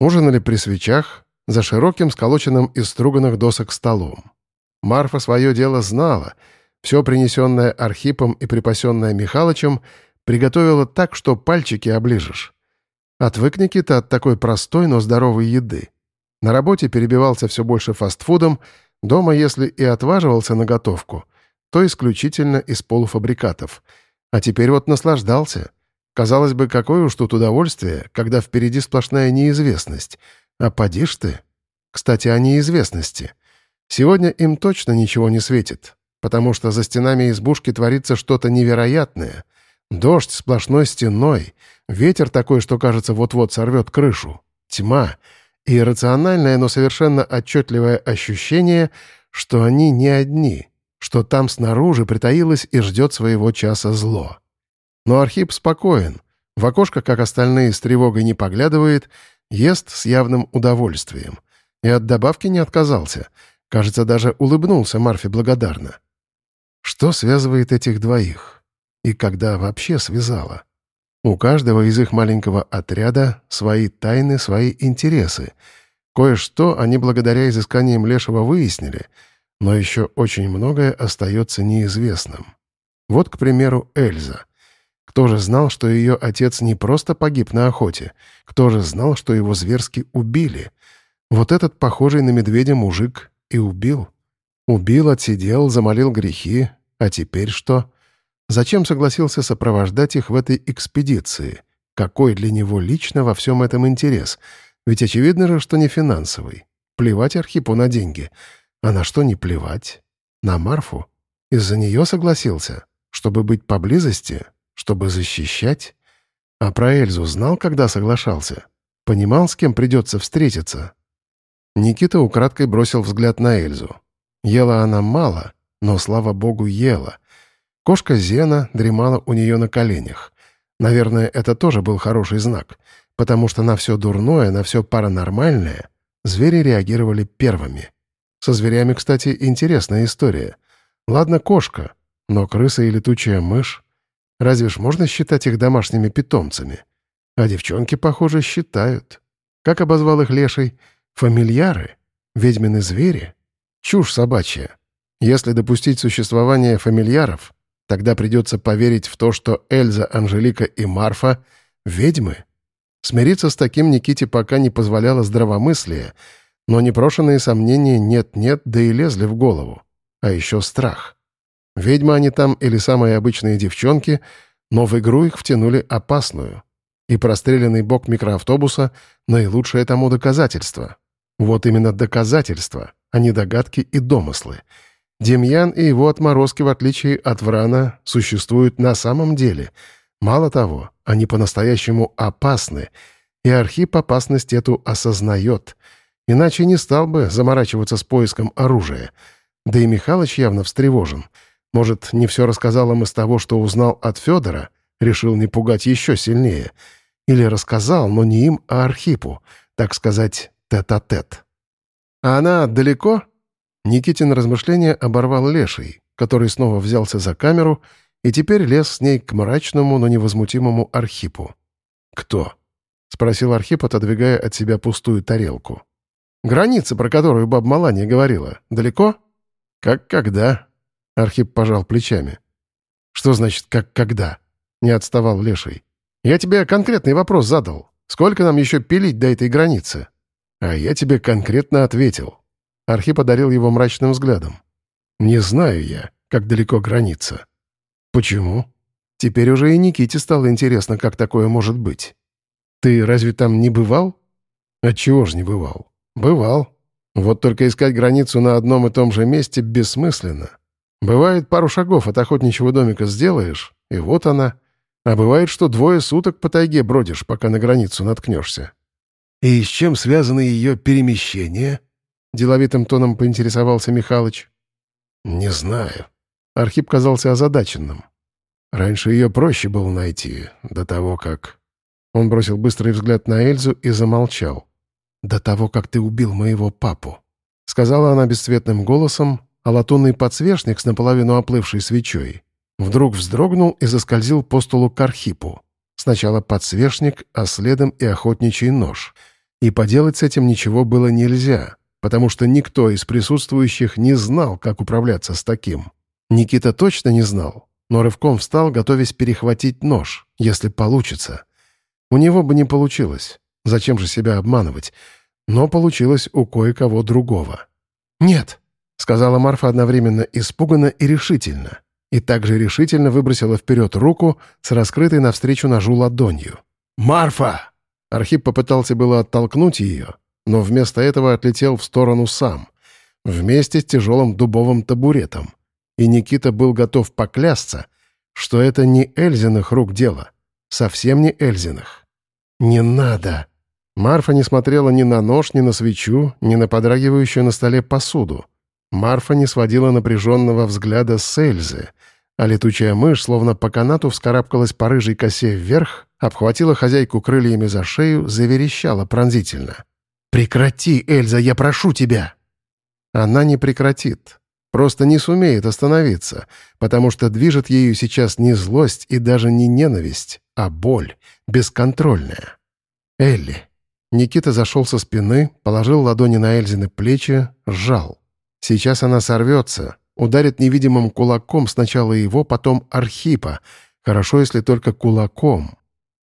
Ужинали при свечах, за широким сколоченным из струганных досок столом. Марфа свое дело знала, все принесенное Архипом и припасенное Михалычем приготовила так, что пальчики оближешь. Отвык Никита от такой простой, но здоровой еды. На работе перебивался все больше фастфудом, дома, если и отваживался на готовку, то исключительно из полуфабрикатов. А теперь вот наслаждался. Казалось бы, какое уж тут удовольствие, когда впереди сплошная неизвестность. А поди ж ты. Кстати, о неизвестности. Сегодня им точно ничего не светит, потому что за стенами избушки творится что-то невероятное. Дождь сплошной стеной, ветер такой, что, кажется, вот-вот сорвет крышу, тьма — и рациональное, но совершенно отчетливое ощущение, что они не одни, что там снаружи притаилось и ждет своего часа зло. Но Архип спокоен, в окошко, как остальные, с тревогой не поглядывает, ест с явным удовольствием. И от добавки не отказался. Кажется, даже улыбнулся Марфе благодарно. Что связывает этих двоих? И когда вообще связала? У каждого из их маленького отряда свои тайны, свои интересы. Кое-что они благодаря изысканиям Лешего выяснили, но еще очень многое остается неизвестным. Вот, к примеру, Эльза. Кто же знал, что ее отец не просто погиб на охоте? Кто же знал, что его зверски убили? Вот этот похожий на медведя мужик и убил. Убил, отсидел, замолил грехи. А теперь что? Зачем согласился сопровождать их в этой экспедиции? Какой для него лично во всем этом интерес? Ведь очевидно же, что не финансовый. Плевать Архипу на деньги. А на что не плевать? На Марфу? Из-за нее согласился? Чтобы быть поблизости? Чтобы защищать? А про Эльзу знал, когда соглашался? Понимал, с кем придется встретиться? Никита украдкой бросил взгляд на Эльзу. Ела она мало, но, слава богу, ела — Кошка Зена дремала у нее на коленях. Наверное, это тоже был хороший знак, потому что на все дурное, на все паранормальное звери реагировали первыми. Со зверями, кстати, интересная история. Ладно, кошка, но крыса и летучая мышь. Разве ж можно считать их домашними питомцами? А девчонки, похоже, считают. Как обозвал их леший? Фамильяры? Ведьмины звери? Чушь собачья. Если допустить существование фамильяров, Тогда придется поверить в то, что Эльза, Анжелика и Марфа — ведьмы. Смириться с таким Никите пока не позволяло здравомыслие, но непрошенные сомнения нет-нет, да и лезли в голову. А еще страх. Ведьмы они там или самые обычные девчонки, но в игру их втянули опасную. И простреленный бок микроавтобуса — наилучшее тому доказательство. Вот именно доказательства, а не догадки и домыслы — Демьян и его отморозки, в отличие от Врана, существуют на самом деле. Мало того, они по-настоящему опасны, и Архип опасность эту осознает. Иначе не стал бы заморачиваться с поиском оружия. Да и Михалыч явно встревожен. Может, не все рассказал им из того, что узнал от Федора, решил не пугать еще сильнее. Или рассказал, но не им, а Архипу, так сказать, тет-а-тет. -тет. «А она далеко?» Никитин размышления оборвал леший, который снова взялся за камеру и теперь лез с ней к мрачному, но невозмутимому Архипу. «Кто?» — спросил Архип, отодвигая от себя пустую тарелку. «Граница, про которую баб Малания говорила, далеко?» «Как когда?» — Архип пожал плечами. «Что значит «как когда»?» — не отставал Леший. «Я тебе конкретный вопрос задал. Сколько нам еще пилить до этой границы?» «А я тебе конкретно ответил. Архип одарил его мрачным взглядом. «Не знаю я, как далеко граница». «Почему?» Теперь уже и Никите стало интересно, как такое может быть. «Ты разве там не бывал?» «Отчего ж не бывал?» «Бывал. Вот только искать границу на одном и том же месте бессмысленно. Бывает, пару шагов от охотничьего домика сделаешь, и вот она. А бывает, что двое суток по тайге бродишь, пока на границу наткнешься». «И с чем связано ее перемещение?» Деловитым тоном поинтересовался Михалыч. «Не знаю». Архип казался озадаченным. Раньше ее проще было найти, до того как... Он бросил быстрый взгляд на Эльзу и замолчал. «До того, как ты убил моего папу», — сказала она бесцветным голосом, а латунный подсвечник с наполовину оплывшей свечой вдруг вздрогнул и заскользил по столу к Архипу. Сначала подсвечник, а следом и охотничий нож — И поделать с этим ничего было нельзя, потому что никто из присутствующих не знал, как управляться с таким. Никита точно не знал, но рывком встал, готовясь перехватить нож, если получится. У него бы не получилось. Зачем же себя обманывать? Но получилось у кое-кого другого. «Нет», — сказала Марфа одновременно испуганно и решительно. И также решительно выбросила вперед руку с раскрытой навстречу ножу ладонью. «Марфа!» Архип попытался было оттолкнуть ее, но вместо этого отлетел в сторону сам, вместе с тяжелым дубовым табуретом. И Никита был готов поклясться, что это не Эльзиных рук дело, совсем не Эльзиных. «Не надо!» Марфа не смотрела ни на нож, ни на свечу, ни на подрагивающую на столе посуду. Марфа не сводила напряженного взгляда с Эльзы, а летучая мышь, словно по канату, вскарабкалась по рыжей косе вверх, обхватила хозяйку крыльями за шею, заверещала пронзительно. «Прекрати, Эльза, я прошу тебя!» Она не прекратит. Просто не сумеет остановиться, потому что движет ею сейчас не злость и даже не ненависть, а боль, бесконтрольная. Элли. Никита зашел со спины, положил ладони на Эльзины плечи, сжал. Сейчас она сорвется, ударит невидимым кулаком сначала его, потом Архипа. Хорошо, если только кулаком.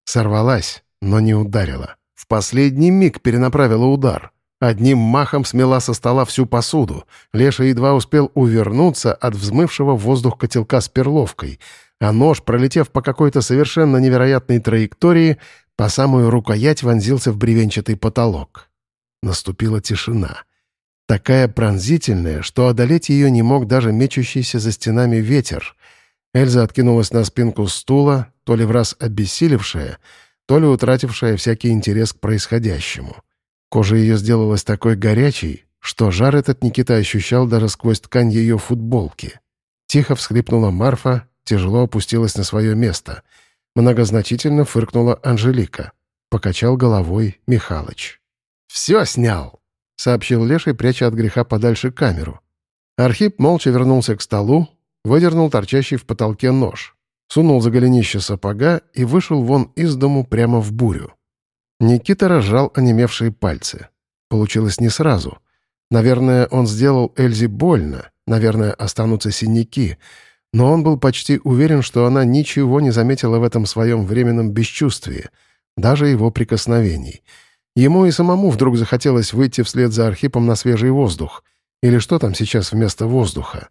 Сорвалась, но не ударила. В последний миг перенаправила удар. Одним махом смела со стола всю посуду. Леша едва успел увернуться от взмывшего в воздух котелка с перловкой, а нож, пролетев по какой-то совершенно невероятной траектории, по самую рукоять вонзился в бревенчатый потолок. Наступила тишина. Такая пронзительная, что одолеть ее не мог даже мечущийся за стенами ветер. Эльза откинулась на спинку стула, то ли в раз обессилевшая, то ли утратившая всякий интерес к происходящему. Кожа ее сделалась такой горячей, что жар этот Никита ощущал даже сквозь ткань ее футболки. Тихо всхлипнула Марфа, тяжело опустилась на свое место. Многозначительно фыркнула Анжелика. Покачал головой Михалыч. «Все снял!» — сообщил Леший, пряча от греха подальше камеру. Архип молча вернулся к столу, выдернул торчащий в потолке нож, сунул за голенище сапога и вышел вон из дому прямо в бурю. Никита разжал онемевшие пальцы. Получилось не сразу. Наверное, он сделал Эльзе больно, наверное, останутся синяки, но он был почти уверен, что она ничего не заметила в этом своем временном бесчувствии, даже его прикосновений — Ему и самому вдруг захотелось выйти вслед за Архипом на свежий воздух. Или что там сейчас вместо воздуха?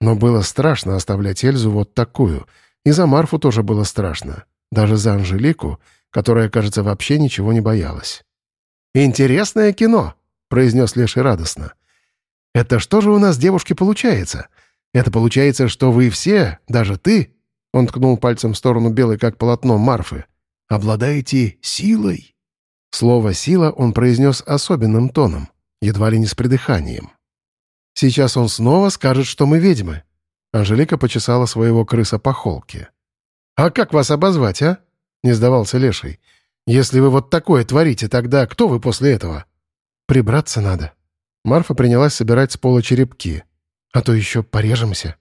Но было страшно оставлять Эльзу вот такую. И за Марфу тоже было страшно. Даже за Анжелику, которая, кажется, вообще ничего не боялась. «Интересное кино», — произнес Леший радостно. «Это что же у нас, девушки, получается? Это получается, что вы все, даже ты...» Он ткнул пальцем в сторону белой, как полотно, Марфы. «Обладаете силой?» Слово «сила» он произнес особенным тоном, едва ли не с придыханием. «Сейчас он снова скажет, что мы ведьмы». Анжелика почесала своего крыса по холке. «А как вас обозвать, а?» — не сдавался Леший. «Если вы вот такое творите, тогда кто вы после этого?» «Прибраться надо». Марфа принялась собирать с пола черепки. «А то еще порежемся».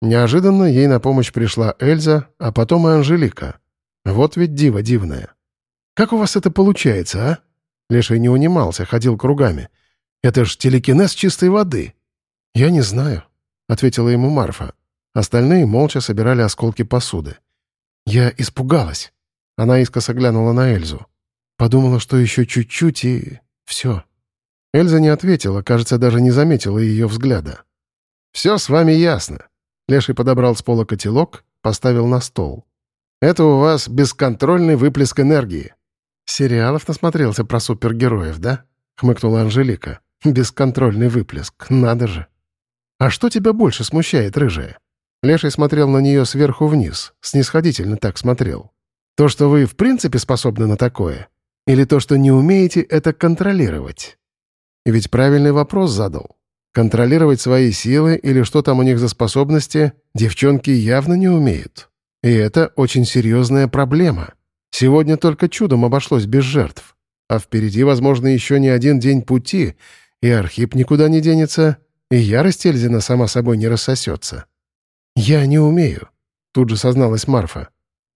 Неожиданно ей на помощь пришла Эльза, а потом и Анжелика. Вот ведь диво дивное. Как у вас это получается, а?» Леший не унимался, ходил кругами. «Это ж телекинез чистой воды». «Я не знаю», — ответила ему Марфа. Остальные молча собирали осколки посуды. «Я испугалась». Она искоса глянула на Эльзу. Подумала, что еще чуть-чуть и... все. Эльза не ответила, кажется, даже не заметила ее взгляда. «Все с вами ясно». Леший подобрал с пола котелок, поставил на стол. «Это у вас бесконтрольный выплеск энергии. «Сериалов насмотрелся про супергероев, да?» — хмыкнула Анжелика. «Бесконтрольный выплеск, надо же!» «А что тебя больше смущает, рыжая?» Леший смотрел на нее сверху вниз, снисходительно так смотрел. «То, что вы в принципе способны на такое? Или то, что не умеете это контролировать?» Ведь правильный вопрос задал. Контролировать свои силы или что там у них за способности девчонки явно не умеют. И это очень серьезная проблема. Сегодня только чудом обошлось без жертв. А впереди, возможно, еще не один день пути, и Архип никуда не денется, и ярость Эльзина сама собой не рассосется. «Я не умею», — тут же созналась Марфа.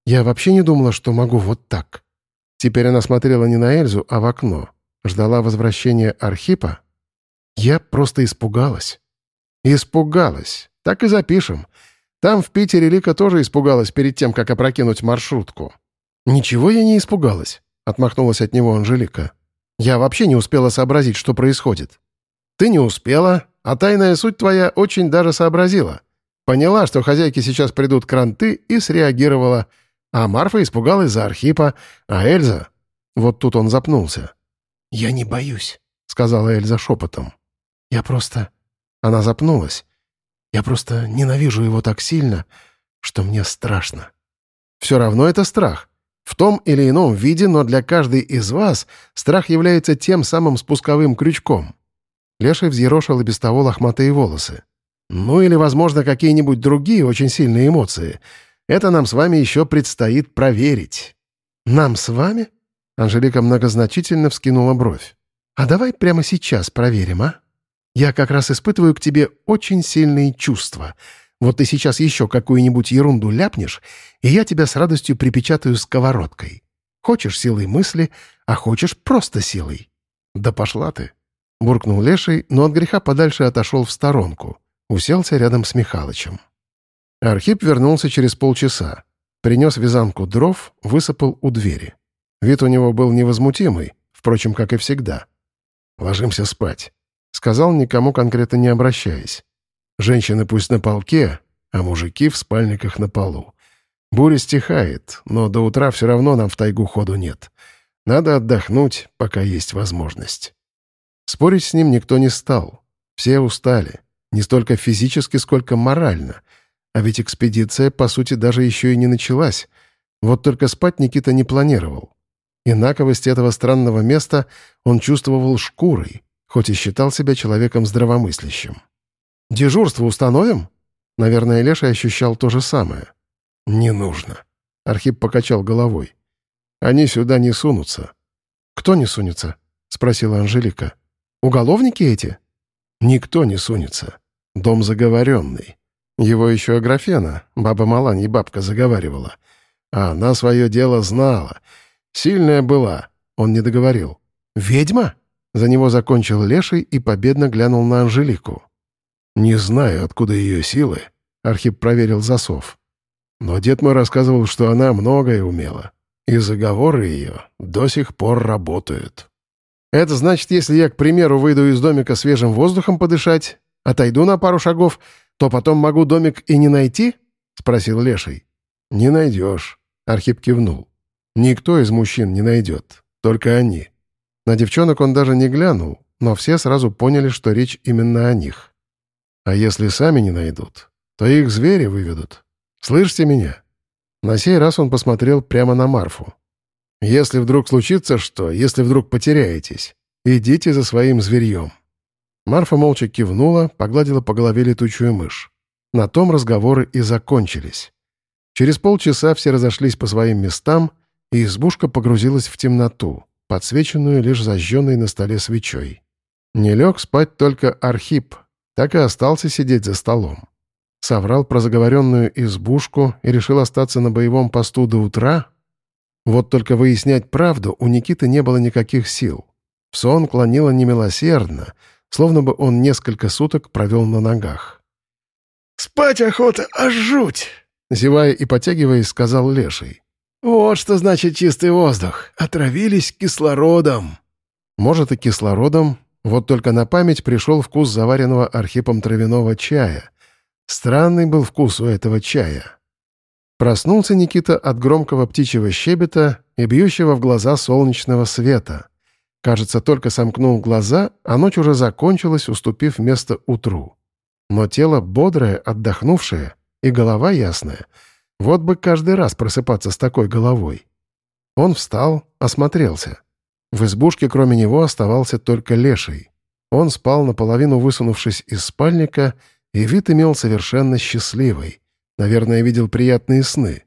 «Я вообще не думала, что могу вот так». Теперь она смотрела не на Эльзу, а в окно. Ждала возвращения Архипа? Я просто испугалась. Испугалась. Так и запишем. Там, в Питере, Лика тоже испугалась перед тем, как опрокинуть маршрутку. «Ничего я не испугалась», — отмахнулась от него Анжелика. «Я вообще не успела сообразить, что происходит». «Ты не успела, а тайная суть твоя очень даже сообразила. Поняла, что хозяйки сейчас придут кранты, и среагировала. А Марфа испугалась за Архипа, а Эльза...» Вот тут он запнулся. «Я не боюсь», — сказала Эльза шепотом. «Я просто...» Она запнулась. «Я просто ненавижу его так сильно, что мне страшно». «Все равно это страх. В том или ином виде, но для каждой из вас страх является тем самым спусковым крючком». Леший взъерошил и без того лохматые волосы. «Ну или, возможно, какие-нибудь другие очень сильные эмоции. Это нам с вами еще предстоит проверить». «Нам с вами?» Анжелика многозначительно вскинула бровь. «А давай прямо сейчас проверим, а? Я как раз испытываю к тебе очень сильные чувства. Вот ты сейчас еще какую-нибудь ерунду ляпнешь, и я тебя с радостью припечатаю сковородкой. Хочешь силой мысли, а хочешь просто силой». «Да пошла ты!» — буркнул Леший, но от греха подальше отошел в сторонку. Уселся рядом с Михалычем. Архип вернулся через полчаса. Принес вязанку дров, высыпал у двери. Вид у него был невозмутимый, впрочем, как и всегда. «Ложимся спать», — сказал, никому конкретно не обращаясь. «Женщины пусть на полке, а мужики в спальниках на полу. Буря стихает, но до утра все равно нам в тайгу ходу нет. Надо отдохнуть, пока есть возможность». Спорить с ним никто не стал. Все устали. Не столько физически, сколько морально. А ведь экспедиция, по сути, даже еще и не началась. Вот только спать Никита не планировал. Инаковость этого странного места он чувствовал шкурой, хоть и считал себя человеком здравомыслящим. «Дежурство установим?» Наверное, Леша ощущал то же самое. «Не нужно», — Архип покачал головой. «Они сюда не сунутся». «Кто не сунется?» — спросила Анжелика. «Уголовники эти?» «Никто не сунется. Дом заговоренный. Его еще Аграфена, баба Маланьи бабка, заговаривала. А она свое дело знала — Сильная была, он не договорил. «Ведьма?» За него закончил Леший и победно глянул на Анжелику. «Не знаю, откуда ее силы», — Архип проверил засов. «Но дед мой рассказывал, что она многое умела, и заговоры ее до сих пор работают». «Это значит, если я, к примеру, выйду из домика свежим воздухом подышать, отойду на пару шагов, то потом могу домик и не найти?» — спросил Леший. «Не найдешь», — Архип кивнул. Никто из мужчин не найдет, только они. На девчонок он даже не глянул, но все сразу поняли, что речь именно о них. А если сами не найдут, то их звери выведут. Слышите меня? На сей раз он посмотрел прямо на Марфу. «Если вдруг случится что, если вдруг потеряетесь, идите за своим зверьем». Марфа молча кивнула, погладила по голове летучую мышь. На том разговоры и закончились. Через полчаса все разошлись по своим местам — и избушка погрузилась в темноту, подсвеченную лишь зажженной на столе свечой. Не лег спать только Архип, так и остался сидеть за столом. Соврал про заговоренную избушку и решил остаться на боевом посту до утра. Вот только выяснять правду у Никиты не было никаких сил. В сон клонило немилосердно, словно бы он несколько суток провел на ногах. «Спать охота, аж жуть!» Зевая и потягиваясь, сказал Леший. «Вот что значит чистый воздух. Отравились кислородом». Может, и кислородом, вот только на память пришел вкус заваренного архипом травяного чая. Странный был вкус у этого чая. Проснулся Никита от громкого птичьего щебета и бьющего в глаза солнечного света. Кажется, только сомкнул глаза, а ночь уже закончилась, уступив место утру. Но тело бодрое, отдохнувшее, и голова ясная — вот бы каждый раз просыпаться с такой головой. Он встал, осмотрелся. В избушке кроме него оставался только леший. Он спал наполовину высунувшись из спальника, и вид имел совершенно счастливый. Наверное, видел приятные сны.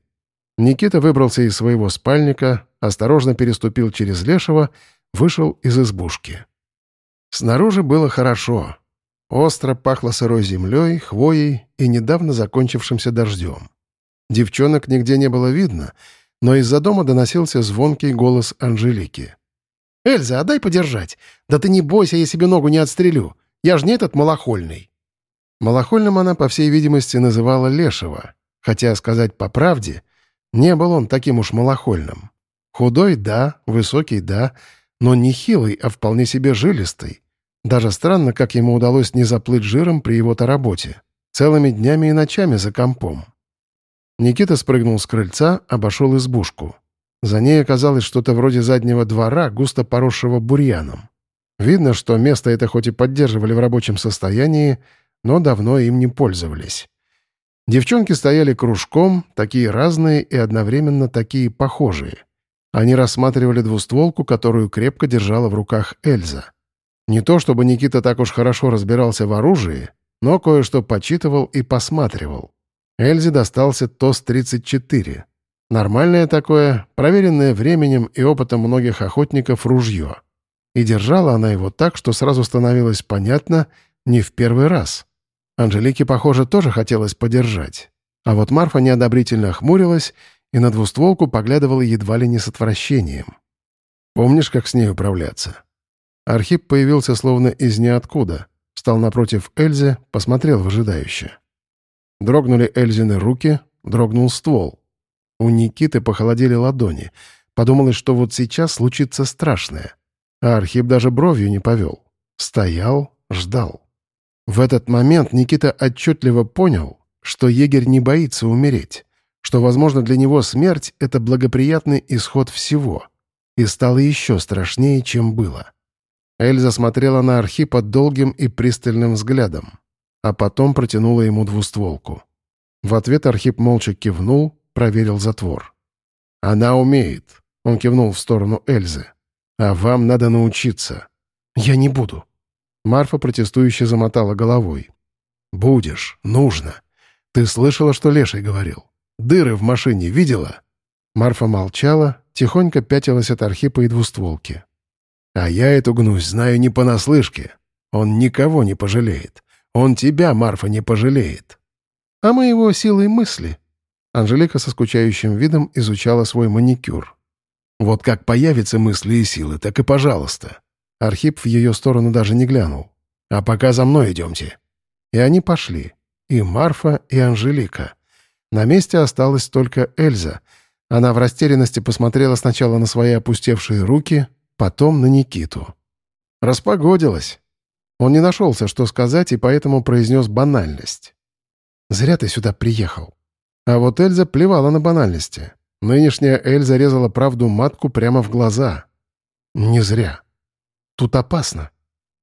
Никита выбрался из своего спальника, осторожно переступил через лешего, вышел из избушки. Снаружи было хорошо. Остро пахло сырой землей, хвоей и недавно закончившимся дождем. Девчонок нигде не было видно, но из-за дома доносился звонкий голос Анжелики. Эльза, отдай подержать. Да ты не бойся, я себе ногу не отстрелю. Я ж не этот малохольный». Малохольным она, по всей видимости, называла Лешего. Хотя, сказать по правде, не был он таким уж малохольным. Худой — да, высокий — да, но не хилый, а вполне себе жилистый. Даже странно, как ему удалось не заплыть жиром при его-то работе. Целыми днями и ночами за компом. Никита спрыгнул с крыльца, обошел избушку. За ней оказалось что-то вроде заднего двора, густо поросшего бурьяном. Видно, что место это хоть и поддерживали в рабочем состоянии, но давно им не пользовались. Девчонки стояли кружком, такие разные и одновременно такие похожие. Они рассматривали двустволку, которую крепко держала в руках Эльза. Не то чтобы Никита так уж хорошо разбирался в оружии, но кое-что почитывал и посматривал. Эльзе достался ТОС-34. Нормальное такое, проверенное временем и опытом многих охотников ружье. И держала она его так, что сразу становилось понятно, не в первый раз. Анжелике, похоже, тоже хотелось подержать. А вот Марфа неодобрительно хмурилась и на двустволку поглядывала едва ли не с отвращением. «Помнишь, как с ней управляться?» Архип появился словно из ниоткуда, стал напротив Эльзы, посмотрел выжидающе. Дрогнули Эльзины руки, дрогнул ствол. У Никиты похолодели ладони. Подумалось, что вот сейчас случится страшное. А Архип даже бровью не повел. Стоял, ждал. В этот момент Никита отчетливо понял, что егерь не боится умереть, что, возможно, для него смерть — это благоприятный исход всего, и стало еще страшнее, чем было. Эльза смотрела на Архипа долгим и пристальным взглядом, а потом протянула ему двустволку. В ответ Архип молча кивнул, проверил затвор. «Она умеет», — он кивнул в сторону Эльзы. «А вам надо научиться». «Я не буду». Марфа протестующе замотала головой. «Будешь, нужно. Ты слышала, что Леший говорил? Дыры в машине видела?» Марфа молчала, тихонько пятилась от Архипа и двустволки. «А я эту гнусь знаю не понаслышке. Он никого не пожалеет. Он тебя, Марфа, не пожалеет». «А мы его силой мысли», Анжелика со скучающим видом изучала свой маникюр. «Вот как появятся мысли и силы, так и пожалуйста». Архип в ее сторону даже не глянул. «А пока за мной идемте». И они пошли. И Марфа, и Анжелика. На месте осталась только Эльза. Она в растерянности посмотрела сначала на свои опустевшие руки, потом на Никиту. Распогодилась. Он не нашелся, что сказать, и поэтому произнес банальность. «Зря ты сюда приехал. А вот Эльза плевала на банальности. Нынешняя Эльза резала правду матку прямо в глаза. Не зря. Тут опасно.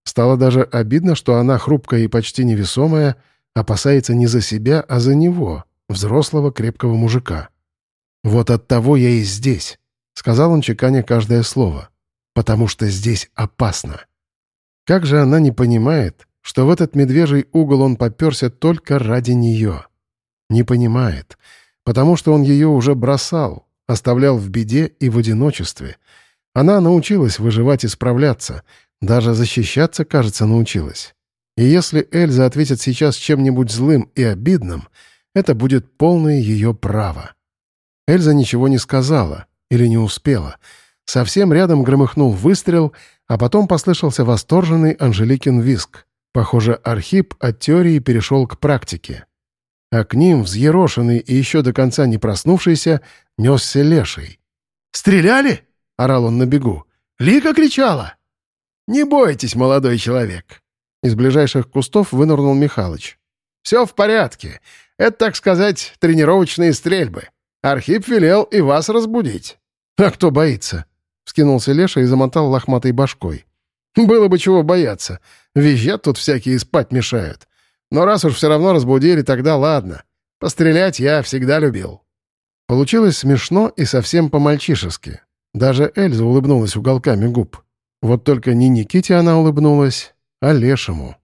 Стало даже обидно, что она, хрупкая и почти невесомая, опасается не за себя, а за него, взрослого крепкого мужика. «Вот от того я и здесь», — сказал он, чеканя каждое слово. «Потому что здесь опасно». Как же она не понимает, что в этот медвежий угол он поперся только ради нее? Не понимает, потому что он ее уже бросал, оставлял в беде и в одиночестве. Она научилась выживать и справляться, даже защищаться, кажется, научилась. И если Эльза ответит сейчас чем-нибудь злым и обидным, это будет полное ее право. Эльза ничего не сказала или не успела. Совсем рядом громыхнул выстрел, а потом послышался восторженный Анжеликин виск. Похоже, Архип от теории перешел к практике а к ним, взъерошенный и еще до конца не проснувшийся, несся леший. «Стреляли?» — орал он на бегу. «Лика кричала!» «Не бойтесь, молодой человек!» Из ближайших кустов вынырнул Михалыч. «Все в порядке. Это, так сказать, тренировочные стрельбы. Архип велел и вас разбудить». «А кто боится?» — вскинулся Леша и замотал лохматой башкой. «Было бы чего бояться. Визжат тут всякие спать мешают. Но раз уж все равно разбудили, тогда ладно. Пострелять я всегда любил». Получилось смешно и совсем по-мальчишески. Даже Эльза улыбнулась уголками губ. Вот только не Никите она улыбнулась, а Лешему.